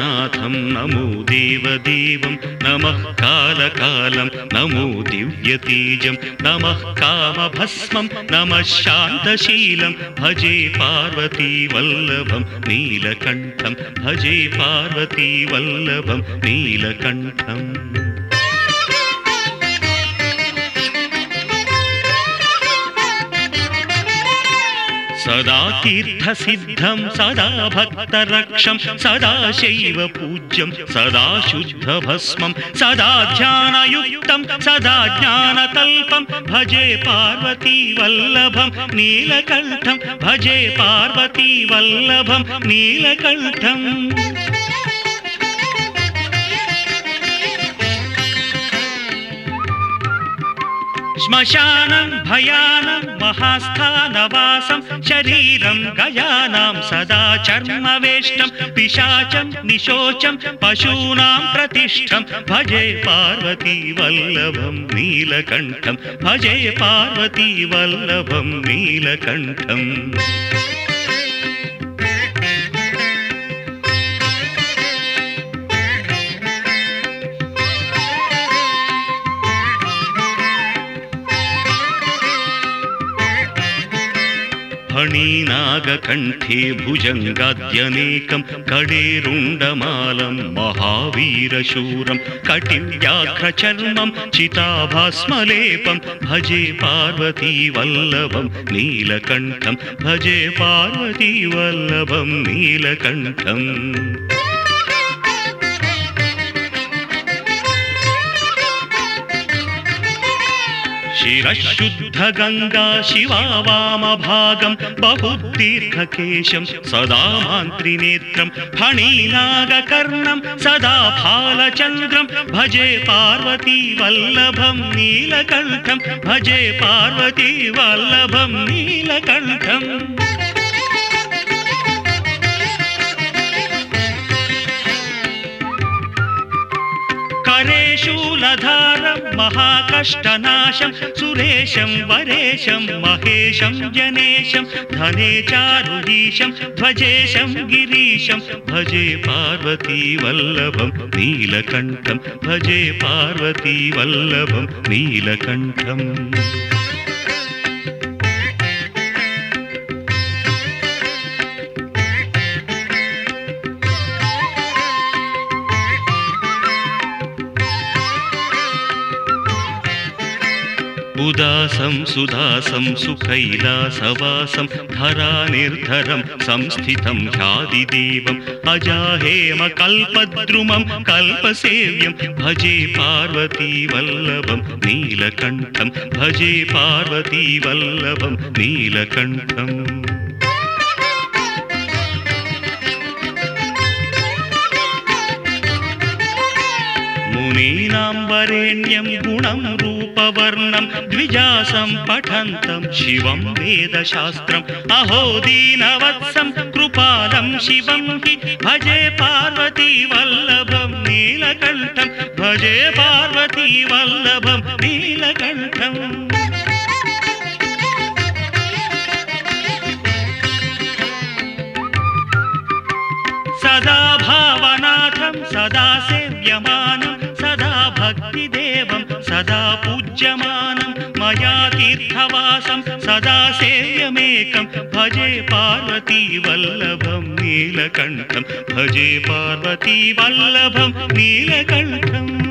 भूतनाथं नमो देवदेवं नमः कालकालं नमो दिव्यतेजं नमः कामभस्मं नमः शान्तशीलं भजे पार्वतीवल्लभं नीलकण्ठं भजे पार्वतीवल्लभं नीलकण्ठम् सदा तीर्थसिद्धं सदा भक्तरक्षं सदा शैव पूज्यं सदा शुद्धभस्मं सदा ध्यानयुक्तं सदा ज्ञानतल्पं भजे पार्वतीवल्लभं नीलकण्ठं भजे पार्वतीवल्लभं नीलकण्ठम् श्मशानं भयानं महास्थानवासं शरीरं गयानां सदा चर्मवेष्टं पिशाचं निशोचं पशूनां प्रतिष्ठं। भजे पार्वतीवल्लभं नीलकण्ठं। भजे पार्वतीवल्लभं नीलकण्ठम् फणीनागकण्ठे भुजङ्गाद्यनेकं कडेरुण्डमालं महावीरशूरं कटिव्याघ्रचर्मं चिताभास्मलेपं भजे पार्वतीवल्लभं नीलकण्ठं भजे पार्वतीवल्लभं नीलकण्ठम् शिरशुद्धगङ्गा शिवा वामभागं बहुदीर्घकेशं सदा मान्त्रिनेत्रं फणीनागकर्णं सदा फालचन्द्रं भजे नीलकण्ठम्। करेशूलधारं महाकष्टनाशं सुरेशं वरेशं महेशं जनेशं धने चारुहीशं ध्वजेशं गिरीशं भजे पार्वतीवल्लभं नीलकण्ठं भजे पार्वतीवल्लभं नीलकण्ठम् उदासं सुदासं सुकैलासवासं धरानिर्धरं संस्थितं ह्यादिदेवम् अजाहेमकल्पद्रुमं कल्पसेव्यं भजे पार्वतीवल्लभं नीलकण्ठं भजे पार्वतीवल्लभं नीलकण्ठम् मुनीनां वरेण्यं गुणं रूपवर्णं द्विजासं पठन्तं शिवं वेदशास्त्रम्। अहो दीनवत्सं कृपालं शिवं हि। भजे पार्वतीवल्लभं नीलकण्ठम् सदा भावनाथं सदा सेव्यमानं भक्तिदेवं सदा पूज्यमानं मया तीर्थवासं सदा सेव्यमेकं। भजे पार्वतीवल्लभं नीलकण्ठं। भजे पार्वतीवल्लभं नीलकण्ठम्